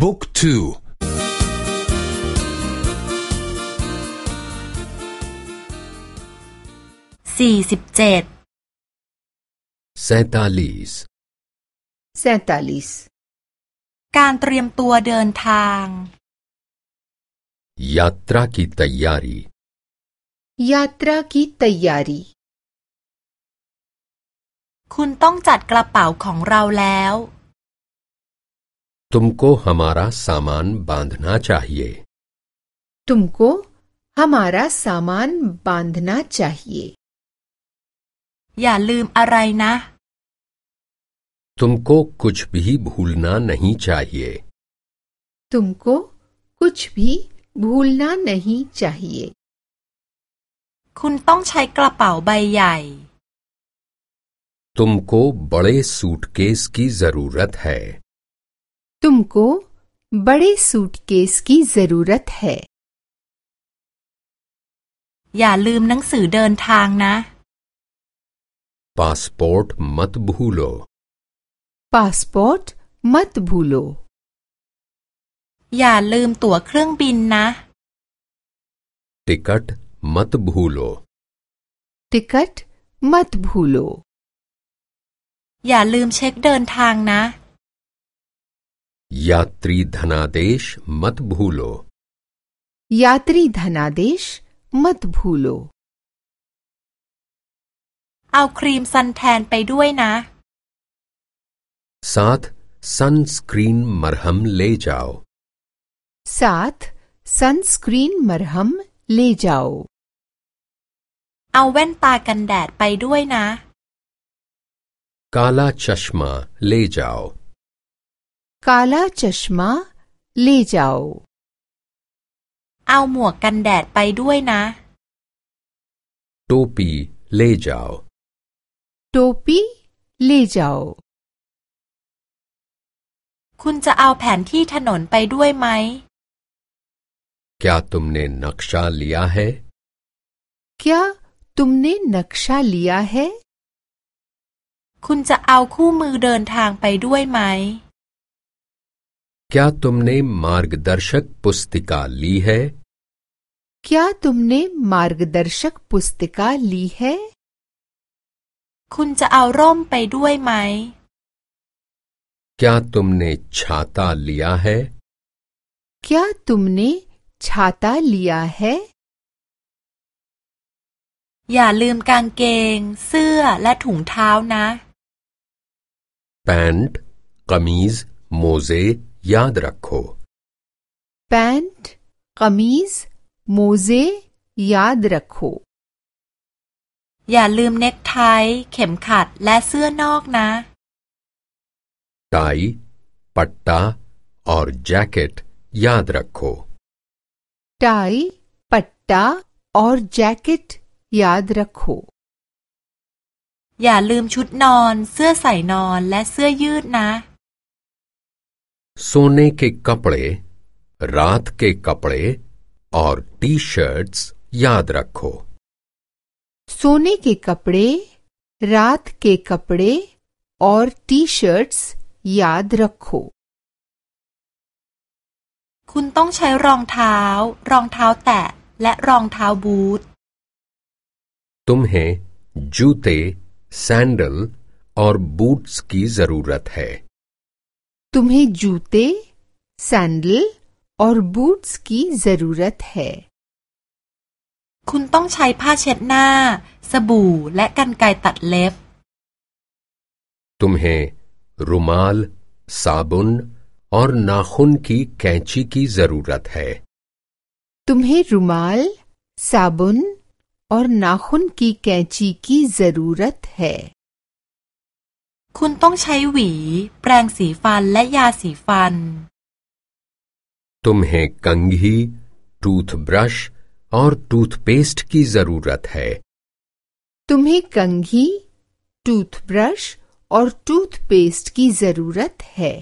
บุ๊กทูสี่สิบเจ็ดเซนตาลิสเซนตาลิสการเตรียมตัวเดินทางยาตราคิตยารียาตราคิตยารีคุณต้องจัดกระเป๋าของเราแล้ว तुमको हमारा सामान बांधना चाहिए तुमको हमारा सामान बांधना चाहिए อย่าลืมอะไรนะ तुमको कुछ भी भूलना नहीं चाहिए तुमको कुछ भी भूलना नहीं चाहिए คุณต้องใช้กระเป๋าใบใหญ่ तुमको बड़े सूटकेस की जरूरत है तुमको बड़े सूटकेस की जरूरत है อย่าลืมหนังสือเดินทางนะ पासपोर्ट मत भूलो पासपोर्ट मत भूलो อย่าลืมตั๋วเครื่องบินนะ टिकट मत भूलो टिकट मत भूलो อย่าลืมเช็คเดินทางนะ यात्री धनादेश मत भूलो यात्री धनादेश मत भूलो เอาครีมซันแทนไปด้วยนะ साथ सनस्क्रीन मरहम ले जाओ साथ सनस्क्रीन मरहम ले जाओ เอาแว่นตากันแดดไปด้วยนะ काला चश्मा ले जाओ काला चश्मा ले जाओ เอาหมวกกันแดดไปด้วยนะ टोपी ले जाओ टोपी ले जाओ คุณจะเอาแผนที่ถนนไปด้วยไหม क्या तुमने नक्शा लिया है क्या तुमने नक्शा लिया है คุณจะเอาคู่มือเดินทางไปด้วยไหม क्या तुमने मार्गदर्शक पुस्तिका ली है क्या तुमने मार्गदर्शक पुस्तिका ली है คุณจะเอาร่มไปด้วยไหม क्या तुमने छाता लिया है क्या तुमने छाता लिया है อย่าลืมกางเกง เสื้อและถุงเท้านะ पैंट कमीज मोजे याद रखो पैंट कमीज मोजे याद रखो อย่าลืมเน็กไท เข็มขัดและเสื้อนอกนะ टाई पट्टा और जैकेट याद रखो टाई पट्टा और जैकेट याद रखो อย่าลืมชุดนอน เสื้อใส่นอนและเสื้อยืดนะ सोने के कपड़े रात के कपड़े और टी शर्ट्स याद रखो सोने के कपड़े रात के कपड़े और टी शर्ट्स याद रखो คุณต้องใช้รองเท้า รองเท้าแตะ และรองเท้าบูท तुम्हें जूते सैंडल और बूट्स की जरूरत है तुम्हें जूते सैंडल और बूट्स की जरूरत है คุณต้องใช้ผ้าเช็ดหน้า สบู่และกรรไกรตัดเล็บ तुम्हें रुमाल साबुन और नाखून की कैंची की जरूरत है तुम्हें रुमाल साबुन और नाखून की कैंची की जरूरत है คุณต้องใช้หวี แปรงสีฟันและยาสีฟัน तुम्हें कंघी टूथब्रश और टूथपेस्ट की जरूरत है तुम्हें कंघी टूथब्रश और टूथपेस्ट की जरूरत है